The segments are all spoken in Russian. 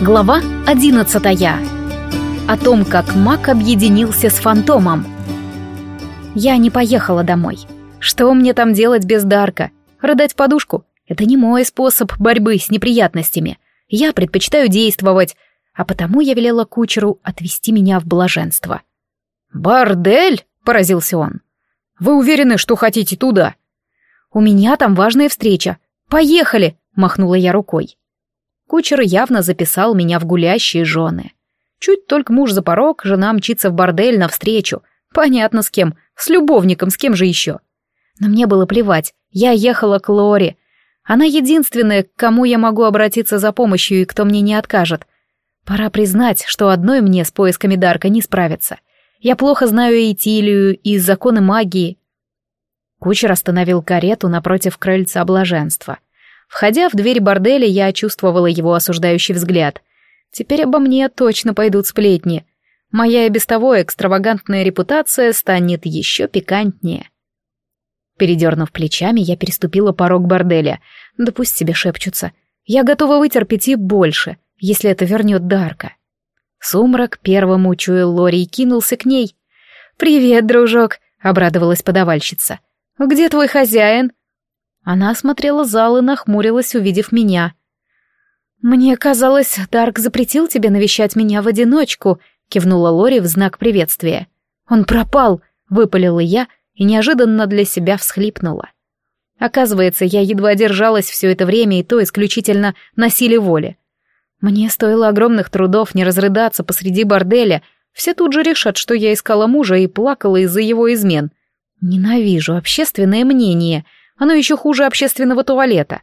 Глава одиннадцатая. О том, как маг объединился с фантомом. Я не поехала домой. Что мне там делать без Дарка? Рыдать подушку? Это не мой способ борьбы с неприятностями. Я предпочитаю действовать, а потому я велела кучеру отвезти меня в блаженство. «Бордель?» — поразился он. «Вы уверены, что хотите туда?» «У меня там важная встреча. Поехали!» — махнула я рукой. Кучер явно записал меня в гулящие жены. Чуть только муж за порог, жена мчится в бордель навстречу. Понятно с кем, с любовником, с кем же еще. Но мне было плевать, я ехала к Лоре. Она единственная, к кому я могу обратиться за помощью и кто мне не откажет. Пора признать, что одной мне с поисками Дарка не справиться. Я плохо знаю Этилию и законы магии. Кучер остановил карету напротив крыльца блаженства — Входя в дверь борделя, я чувствовала его осуждающий взгляд. Теперь обо мне точно пойдут сплетни. Моя и без того экстравагантная репутация станет еще пикантнее. Передернув плечами, я переступила порог борделя. Да пусть себе шепчутся. Я готова вытерпеть и больше, если это вернет Дарка. Сумрак первым учуял Лори и кинулся к ней. «Привет, дружок», — обрадовалась подавальщица. «Где твой хозяин?» Она осмотрела зал и нахмурилась, увидев меня. «Мне казалось, Дарк запретил тебе навещать меня в одиночку», — кивнула Лори в знак приветствия. «Он пропал», — выпалила я и неожиданно для себя всхлипнула. Оказывается, я едва держалась все это время, и то исключительно на силе воли. Мне стоило огромных трудов не разрыдаться посреди борделя, все тут же решат, что я искала мужа и плакала из-за его измен. Ненавижу общественное мнение — оно еще хуже общественного туалета.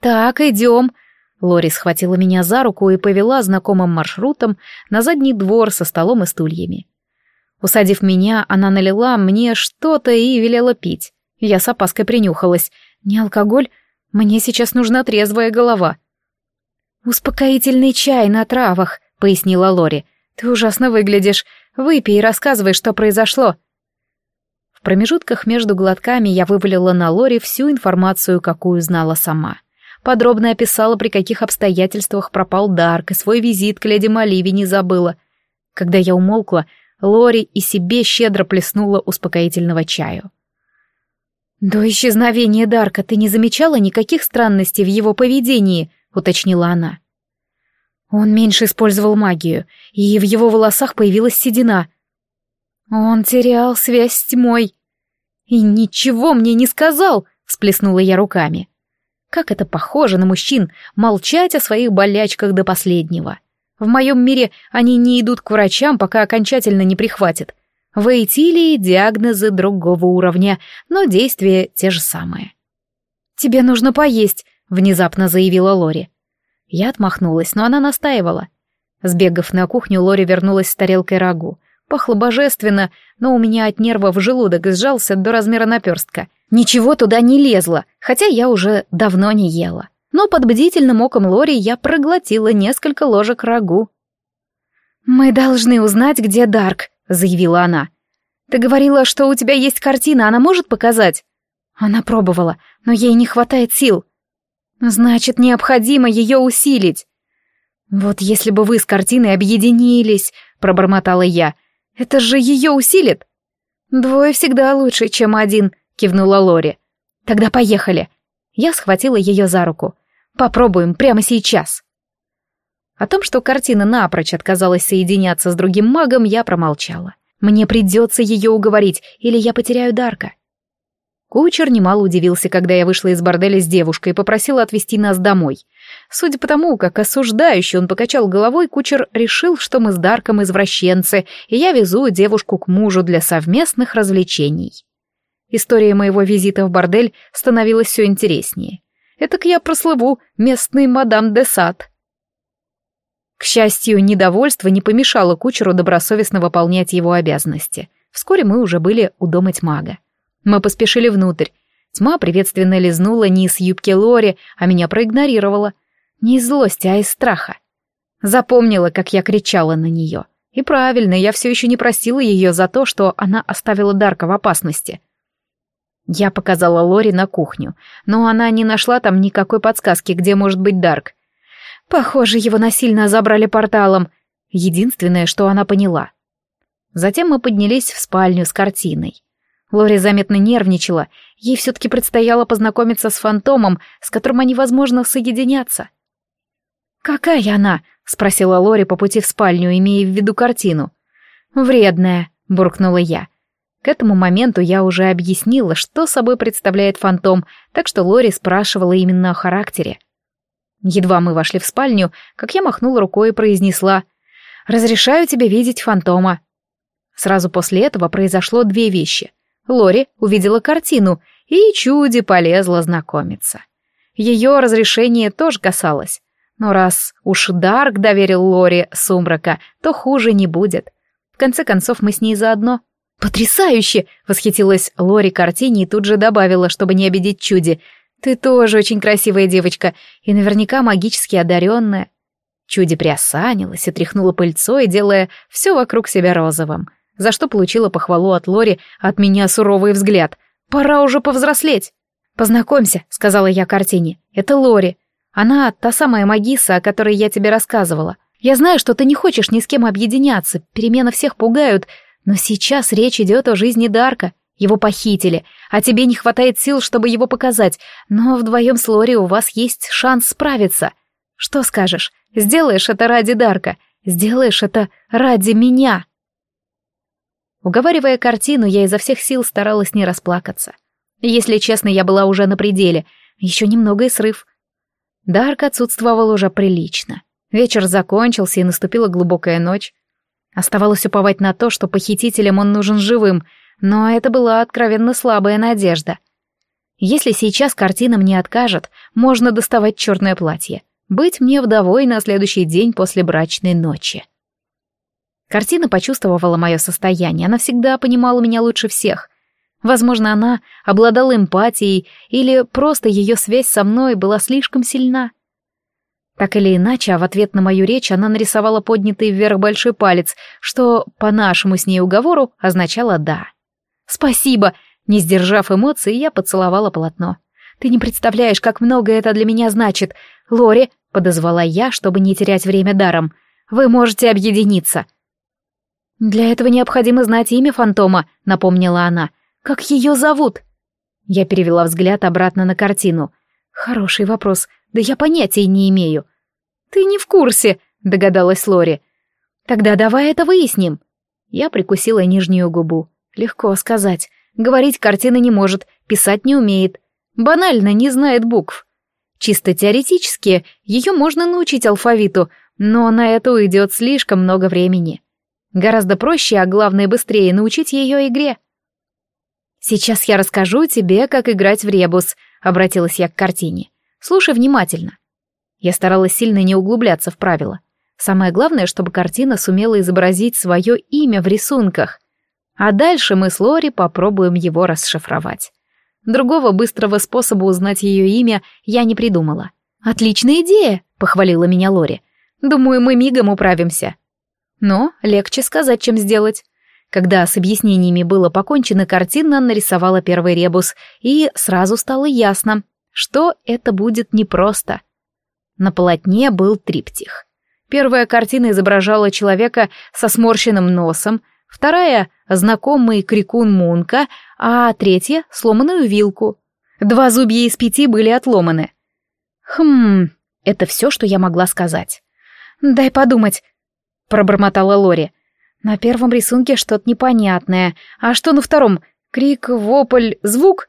«Так, идем». Лори схватила меня за руку и повела знакомым маршрутом на задний двор со столом и стульями. Усадив меня, она налила мне что-то и велела пить. Я с опаской принюхалась. «Не алкоголь? Мне сейчас нужна трезвая голова». «Успокоительный чай на травах», — пояснила Лори. «Ты ужасно выглядишь. Выпей и рассказывай, что произошло» промежутках между глотками я вывалила на Лори всю информацию, какую знала сама. Подробно описала, при каких обстоятельствах пропал Дарк, и свой визит к леди Маливи не забыла. Когда я умолкла, Лори и себе щедро плеснула успокоительного чаю. «До исчезновения Дарка ты не замечала никаких странностей в его поведении?» — уточнила она. Он меньше использовал магию, и в его волосах появилась седина. Он терял связь с тьмой. И ничего мне не сказал, всплеснула я руками. Как это похоже на мужчин молчать о своих болячках до последнего. В моем мире они не идут к врачам, пока окончательно не прихватят. В Эйтилии диагнозы другого уровня, но действия те же самые. «Тебе нужно поесть», — внезапно заявила Лори. Я отмахнулась, но она настаивала. Сбегав на кухню, Лори вернулась с тарелкой рагу. Пахло божественно, но у меня от нервов желудок сжался до размера наперстка. Ничего туда не лезло, хотя я уже давно не ела. Но под бдительным оком Лори я проглотила несколько ложек рагу. «Мы должны узнать, где Дарк», — заявила она. «Ты говорила, что у тебя есть картина, она может показать?» Она пробовала, но ей не хватает сил. «Значит, необходимо ее усилить». «Вот если бы вы с картиной объединились», — пробормотала я, это же ее усилит. Двое всегда лучше, чем один, кивнула Лори. Тогда поехали. Я схватила ее за руку. Попробуем прямо сейчас. О том, что картина напрочь отказалась соединяться с другим магом, я промолчала. Мне придется ее уговорить, или я потеряю Дарка. Кучер немало удивился, когда я вышла из борделя с девушкой и попросила отвезти нас домой. Судя по тому, как осуждающий он покачал головой, кучер решил, что мы с Дарком извращенцы, и я везу девушку к мужу для совместных развлечений. История моего визита в бордель становилась все интереснее. Этак я прослыву местный мадам де Сад. К счастью, недовольство не помешало кучеру добросовестно выполнять его обязанности. Вскоре мы уже были у дома тьмага. Мы поспешили внутрь. Тьма приветственно лизнула низ юбки Лори, а меня проигнорировала. Не из злости, а из страха. Запомнила, как я кричала на нее. И правильно, я все еще не просила ее за то, что она оставила Дарка в опасности. Я показала Лори на кухню, но она не нашла там никакой подсказки, где может быть Дарк. Похоже, его насильно забрали порталом. Единственное, что она поняла. Затем мы поднялись в спальню с картиной. Лори заметно нервничала. Ей все-таки предстояло познакомиться с фантомом, с которым они, возможно, соединятся. «Какая она?» — спросила Лори по пути в спальню, имея в виду картину. «Вредная», — буркнула я. К этому моменту я уже объяснила, что собой представляет фантом, так что Лори спрашивала именно о характере. Едва мы вошли в спальню, как я махнула рукой и произнесла «Разрешаю тебе видеть фантома». Сразу после этого произошло две вещи. Лори увидела картину, и Чуди полезла знакомиться. Ее разрешение тоже касалось. Но раз уж Дарк доверил Лори сумрака, то хуже не будет. В конце концов, мы с ней заодно. «Потрясающе!» — восхитилась Лори картине и тут же добавила, чтобы не обидеть Чуди. «Ты тоже очень красивая девочка и наверняка магически одаренная». Чуди приосанилась и тряхнула пыльцой, делая все вокруг себя розовым, за что получила похвалу от Лори, от меня суровый взгляд. «Пора уже повзрослеть!» «Познакомься», — сказала я картине. «Это Лори. Она та самая магиса, о которой я тебе рассказывала. Я знаю, что ты не хочешь ни с кем объединяться, перемены всех пугают, но сейчас речь идет о жизни Дарка. Его похитили, а тебе не хватает сил, чтобы его показать, но вдвоем с Лори у вас есть шанс справиться. Что скажешь? Сделаешь это ради Дарка? Сделаешь это ради меня?» Уговаривая картину, я изо всех сил старалась не расплакаться. Если честно, я была уже на пределе. Еще немного и срыв. Дарк отсутствовал уже прилично. Вечер закончился, и наступила глубокая ночь. Оставалось уповать на то, что похитителям он нужен живым, но это была откровенно слабая надежда. Если сейчас картина мне откажет, можно доставать черное платье. Быть мне вдовой на следующий день после брачной ночи. Картина почувствовала мое состояние, она всегда понимала меня лучше всех. Возможно, она обладала эмпатией, или просто ее связь со мной была слишком сильна. Так или иначе, а в ответ на мою речь она нарисовала поднятый вверх большой палец, что по нашему с ней уговору означало «да». «Спасибо!» Не сдержав эмоций, я поцеловала полотно. «Ты не представляешь, как много это для меня значит. Лори!» — подозвала я, чтобы не терять время даром. «Вы можете объединиться!» «Для этого необходимо знать имя фантома», — напомнила она. Как ее зовут?» Я перевела взгляд обратно на картину. «Хороший вопрос. Да я понятия не имею». «Ты не в курсе», — догадалась Лори. «Тогда давай это выясним». Я прикусила нижнюю губу. Легко сказать. Говорить картина не может, писать не умеет. Банально не знает букв. Чисто теоретически ее можно научить алфавиту, но на это уйдет слишком много времени. Гораздо проще, а главное быстрее научить ее игре. «Сейчас я расскажу тебе, как играть в ребус», — обратилась я к картине. «Слушай внимательно». Я старалась сильно не углубляться в правила. Самое главное, чтобы картина сумела изобразить свое имя в рисунках. А дальше мы с Лори попробуем его расшифровать. Другого быстрого способа узнать ее имя я не придумала. «Отличная идея!» — похвалила меня Лори. «Думаю, мы мигом управимся». Но легче сказать, чем сделать. Когда с объяснениями было покончено, картина нарисовала первый ребус, и сразу стало ясно, что это будет непросто. На полотне был триптих. Первая картина изображала человека со сморщенным носом, вторая — знакомый крикун Мунка, а третья — сломанную вилку. Два зубья из пяти были отломаны. «Хм, это все, что я могла сказать». «Дай подумать», — пробормотала Лори. На первом рисунке что-то непонятное. А что на втором? Крик, вопль, звук?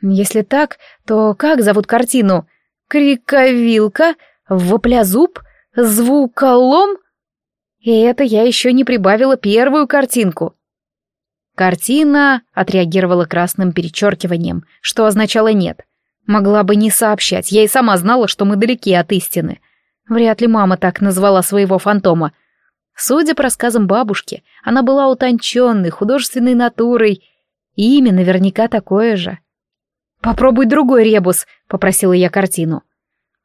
Если так, то как зовут картину? Криковилка? Воплязуб? Звуколом? И это я еще не прибавила первую картинку. Картина отреагировала красным перечеркиванием, что означало «нет». Могла бы не сообщать, я и сама знала, что мы далеки от истины. Вряд ли мама так назвала своего фантома, Судя по рассказам бабушки, она была утонченной, художественной натурой, и имя наверняка такое же. «Попробуй другой ребус», — попросила я картину.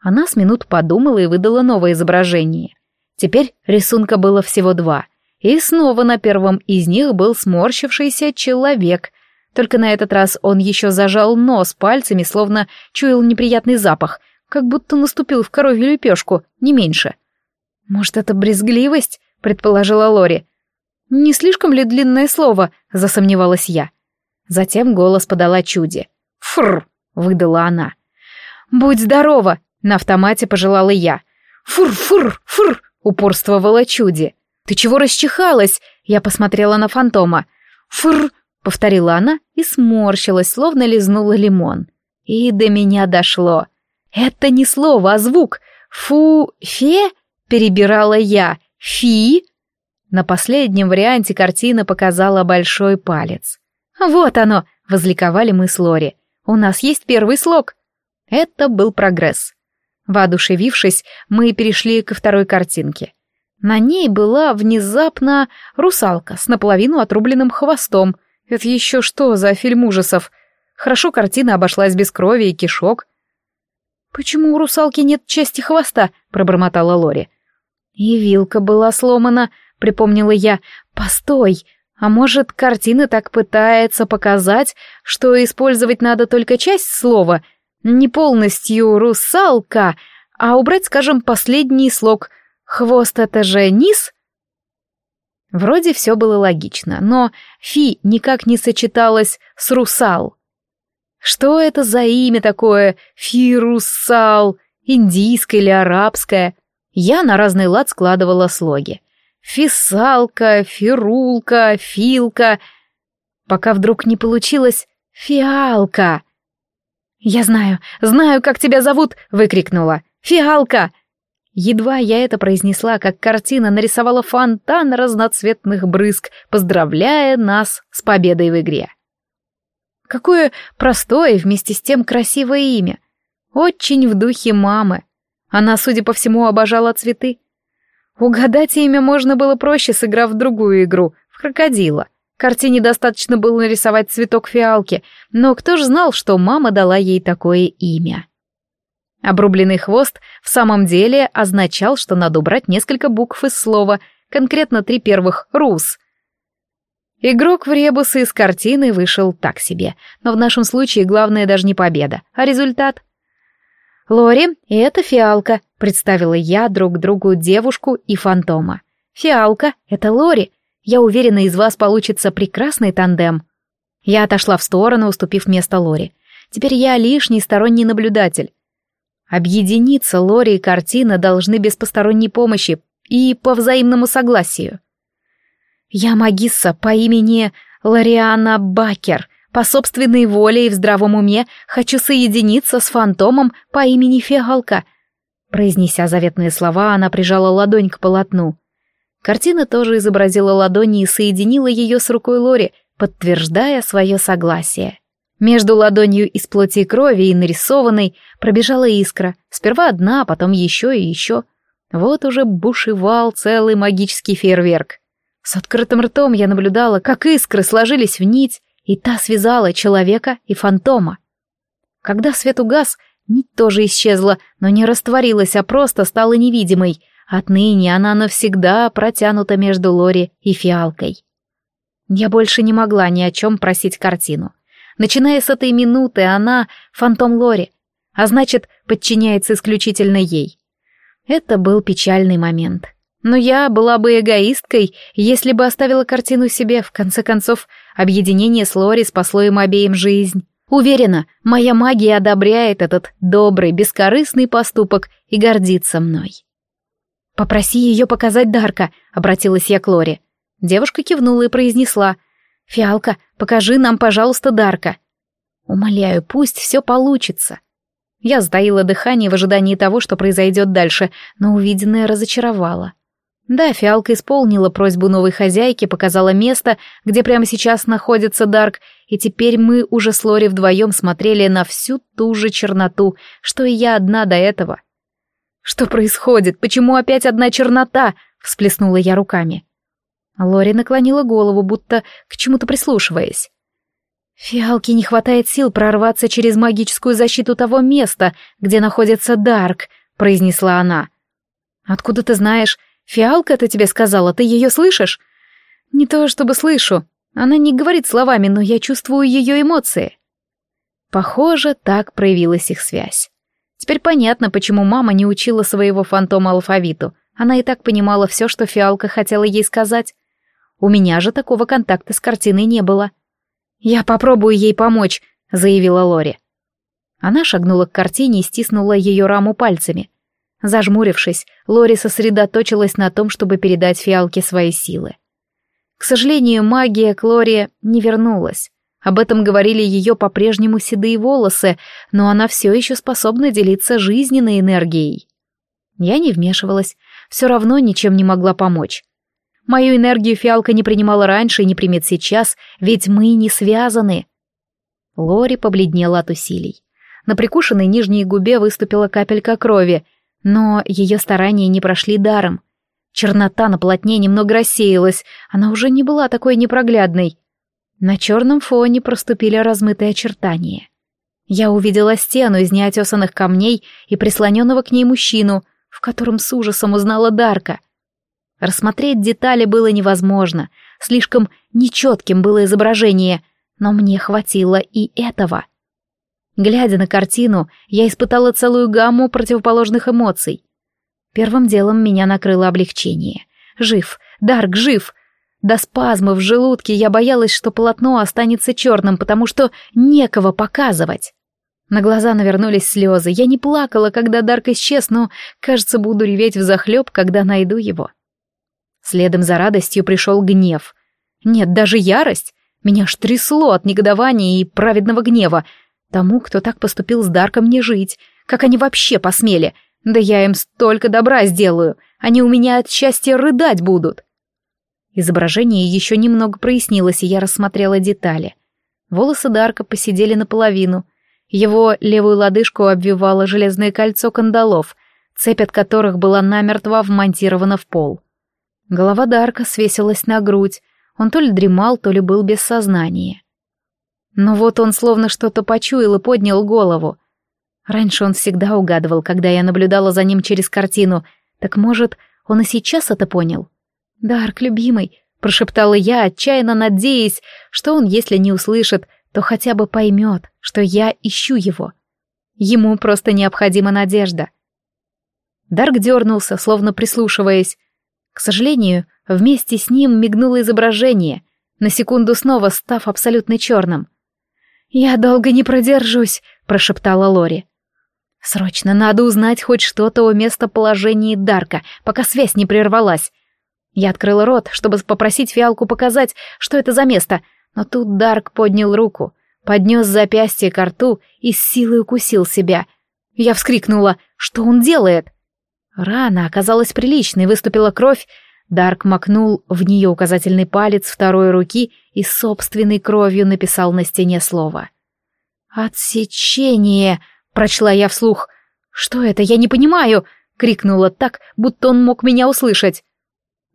Она с минут подумала и выдала новое изображение. Теперь рисунка было всего два, и снова на первом из них был сморщившийся человек, только на этот раз он еще зажал нос пальцами, словно чуял неприятный запах. как будто наступил в коровью лепешку, не меньше. «Может, это брезгливость?» — предположила Лори. «Не слишком ли длинное слово?» — засомневалась я. Затем голос подала чуди. «Фрр!» — выдала она. «Будь здорова!» — на автомате пожелала я. «Фур-фур-фур!» — упорствовала чуди. «Ты чего расчихалась?» — я посмотрела на фантома. «Фур!» — повторила она и сморщилась, словно лизнула лимон. И до меня дошло. «Это не слово, а звук. Фу-фе?» — перебирала я. «Фи?» На последнем варианте картина показала большой палец. «Вот оно!» — возликовали мы с Лори. «У нас есть первый слог!» Это был прогресс. Воодушевившись, мы перешли ко второй картинке. На ней была внезапно русалка с наполовину отрубленным хвостом. Это еще что за фильм ужасов? Хорошо картина обошлась без крови и кишок. «Почему у русалки нет части хвоста?» — пробормотала Лори. «И вилка была сломана», — припомнила я. «Постой, а может, картина так пытается показать, что использовать надо только часть слова, не полностью «русалка», а убрать, скажем, последний слог «хвост» — это же низ?» Вроде все было логично, но «фи» никак не сочеталось с «русал». Что это за имя такое «фи-русал», индийское или арабское? Я на разный лад складывала слоги. Фисалка, фирулка, филка. Пока вдруг не получилось фиалка. «Я знаю, знаю, как тебя зовут!» — выкрикнула. «Фиалка!» Едва я это произнесла, как картина нарисовала фонтан разноцветных брызг, поздравляя нас с победой в игре. Какое простое вместе с тем красивое имя. Очень в духе мамы. Она, судя по всему, обожала цветы. Угадать имя можно было проще, сыграв в другую игру, в крокодила. Картине достаточно было нарисовать цветок фиалки, но кто ж знал, что мама дала ей такое имя? Обрубленный хвост в самом деле означал, что надо убрать несколько букв из слова, конкретно три первых «рус». Игрок в ребусы из картины вышел так себе, но в нашем случае главное даже не победа, а результат. «Лори, и это фиалка», — представила я друг другу девушку и фантома. «Фиалка — это Лори. Я уверена, из вас получится прекрасный тандем». Я отошла в сторону, уступив место Лори. Теперь я лишний сторонний наблюдатель. Объединиться Лори и картина должны без посторонней помощи и по взаимному согласию. Я магисса по имени Лариана Бакер, по собственной воле и в здравом уме хочу соединиться с фантомом по имени Фиалка. Произнеся заветные слова, она прижала ладонь к полотну. Картина тоже изобразила ладони и соединила ее с рукой Лори, подтверждая свое согласие. Между ладонью из плоти и крови и нарисованной пробежала искра. Сперва одна, а потом еще и еще. Вот уже бушевал целый магический фейерверк. С открытым ртом я наблюдала, как искры сложились в нить, и та связала человека и фантома. Когда свет угас, нить тоже исчезла, но не растворилась, а просто стала невидимой. Отныне она навсегда протянута между Лори и фиалкой. Я больше не могла ни о чем просить картину. Начиная с этой минуты, она — фантом Лори, а значит, подчиняется исключительно ей. Это был печальный момент. Но я была бы эгоисткой, если бы оставила картину себе. В конце концов, объединение с Лори спасло им обеим жизнь. Уверена, моя магия одобряет этот добрый, бескорыстный поступок и гордится мной. «Попроси ее показать Дарка», — обратилась я к Лори. Девушка кивнула и произнесла. «Фиалка, покажи нам, пожалуйста, Дарка». «Умоляю, пусть все получится». Я сдаила дыхание в ожидании того, что произойдет дальше, но увиденное разочаровало. Да, фиалка исполнила просьбу новой хозяйки, показала место, где прямо сейчас находится Дарк, и теперь мы уже с Лори вдвоем смотрели на всю ту же черноту, что и я одна до этого. «Что происходит? Почему опять одна чернота?» — всплеснула я руками. Лори наклонила голову, будто к чему-то прислушиваясь. «Фиалке не хватает сил прорваться через магическую защиту того места, где находится Дарк», — произнесла она. «Откуда ты знаешь? «Фиалка это тебе сказала, ты ее слышишь?» «Не то чтобы слышу. Она не говорит словами, но я чувствую ее эмоции». Похоже, так проявилась их связь. Теперь понятно, почему мама не учила своего фантома алфавиту. Она и так понимала все, что фиалка хотела ей сказать. У меня же такого контакта с картиной не было. «Я попробую ей помочь», — заявила Лори. Она шагнула к картине и стиснула ее раму пальцами. Зажмурившись, Лори сосредоточилась на том, чтобы передать фиалке свои силы. К сожалению, магия к Лори не вернулась. Об этом говорили ее по-прежнему седые волосы, но она все еще способна делиться жизненной энергией. Я не вмешивалась, все равно ничем не могла помочь. Мою энергию фиалка не принимала раньше и не примет сейчас, ведь мы не связаны. Лори побледнела от усилий. На прикушенной нижней губе выступила капелька крови, но ее старания не прошли даром. Чернота на полотне немного рассеялась, она уже не была такой непроглядной. На черном фоне проступили размытые очертания. Я увидела стену из неотесанных камней и прислоненного к ней мужчину, в котором с ужасом узнала Дарка. Рассмотреть детали было невозможно, слишком нечетким было изображение, но мне хватило и этого. Глядя на картину, я испытала целую гамму противоположных эмоций. Первым делом меня накрыло облегчение. Жив, Дарк жив — до спазма в желудке я боялась, что полотно останется черным, потому что некого показывать. На глаза навернулись слезы. Я не плакала, когда Дарк исчез, но, кажется, буду реветь взахлеб, когда найду его. Следом за радостью пришел гнев. Нет, даже ярость. Меня аж трясло от негодования и праведного гнева. Тому, кто так поступил с Дарком, не жить. Как они вообще посмели? Да я им столько добра сделаю. Они у меня от счастья рыдать будут. Изображение еще немного прояснилось, и я рассмотрела детали. Волосы Дарка посидели наполовину. Его левую лодыжку обвивало железное кольцо кандалов, цепь от которых была намертво вмонтирована в пол. Голова Дарка свесилась на грудь, он то ли дремал, то ли был без сознания. Но вот он словно что-то почуял и поднял голову. Раньше он всегда угадывал, когда я наблюдала за ним через картину, так может, он и сейчас это понял? «Дарк, любимый», — прошептала я, отчаянно надеясь, что он, если не услышит, то хотя бы поймет, что я ищу его. Ему просто необходима надежда. Дарк дернулся, словно прислушиваясь. К сожалению, вместе с ним мигнуло изображение, на секунду снова став абсолютно черным. «Я долго не продержусь», — прошептала Лори. «Срочно надо узнать хоть что-то о местоположении Дарка, пока связь не прервалась. Я открыла рот, чтобы попросить фиалку показать, что это за место, но тут Дарк поднял руку, поднес запястье к рту и с силой укусил себя. Я вскрикнула, что он делает? Рана оказалась приличной, выступила кровь, Дарк макнул в нее указательный палец второй руки и собственной кровью написал на стене слово. «Отсечение!» — прочла я вслух. «Что это? Я не понимаю!» — крикнула так, будто он мог меня услышать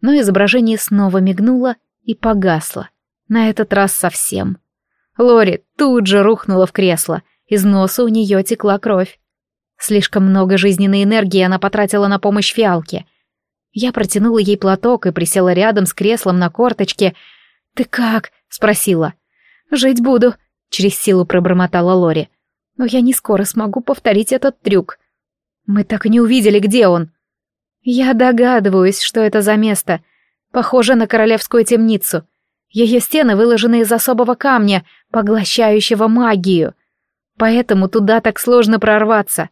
но изображение снова мигнуло и погасло. На этот раз совсем. Лори тут же рухнула в кресло, из носа у нее текла кровь. Слишком много жизненной энергии она потратила на помощь фиалке. Я протянула ей платок и присела рядом с креслом на корточке. «Ты как?» — спросила. «Жить буду», — через силу пробормотала Лори. «Но я не скоро смогу повторить этот трюк. Мы так и не увидели, где он». Я догадываюсь, что это за место. Похоже на королевскую темницу. Ее стены выложены из особого камня, поглощающего магию. Поэтому туда так сложно прорваться.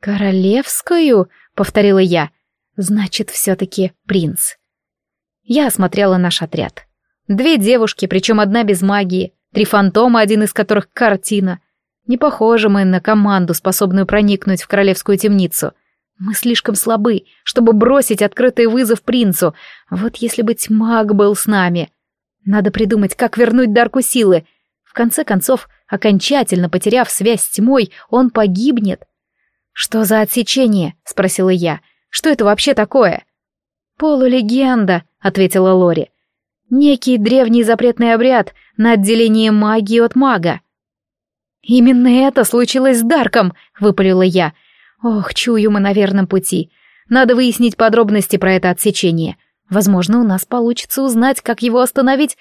«Королевскую?» — повторила я. «Значит, все-таки принц». Я осмотрела наш отряд. Две девушки, причем одна без магии, три фантома, один из которых картина. Не похожи мы на команду, способную проникнуть в королевскую темницу — мы слишком слабы, чтобы бросить открытый вызов принцу. Вот если бы тьмак был с нами. Надо придумать, как вернуть Дарку силы. В конце концов, окончательно потеряв связь с тьмой, он погибнет. «Что за отсечение?» — спросила я. «Что это вообще такое?» «Полулегенда», — ответила Лори. «Некий древний запретный обряд на отделение магии от мага». «Именно это случилось с Дарком», — выпалила я. Ох, чую мы на верном пути. Надо выяснить подробности про это отсечение. Возможно, у нас получится узнать, как его остановить.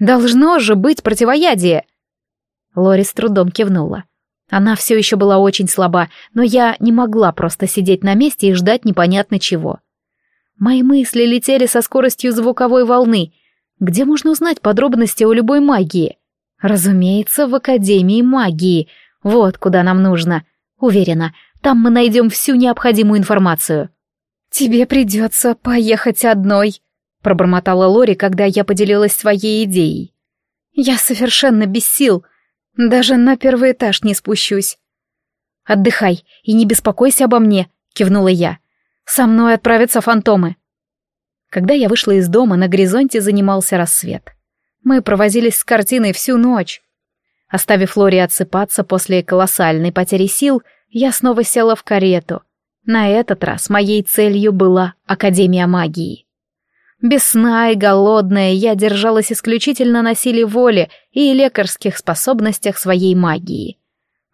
Должно же быть противоядие. Лори с трудом кивнула. Она все еще была очень слаба, но я не могла просто сидеть на месте и ждать непонятно чего. Мои мысли летели со скоростью звуковой волны. Где можно узнать подробности о любой магии? Разумеется, в Академии магии. Вот куда нам нужно. Уверена, там мы найдем всю необходимую информацию. «Тебе придется поехать одной», — пробормотала Лори, когда я поделилась своей идеей. «Я совершенно без сил. Даже на первый этаж не спущусь». «Отдыхай и не беспокойся обо мне», — кивнула я. «Со мной отправятся фантомы». Когда я вышла из дома, на горизонте занимался рассвет. Мы провозились с картиной всю ночь. Оставив Лори отсыпаться после колоссальной потери сил, я снова села в карету. На этот раз моей целью была Академия магии. Без сна и голодная я держалась исключительно на силе воли и лекарских способностях своей магии.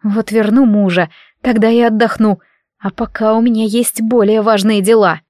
Вот верну мужа, тогда и отдохну, а пока у меня есть более важные дела.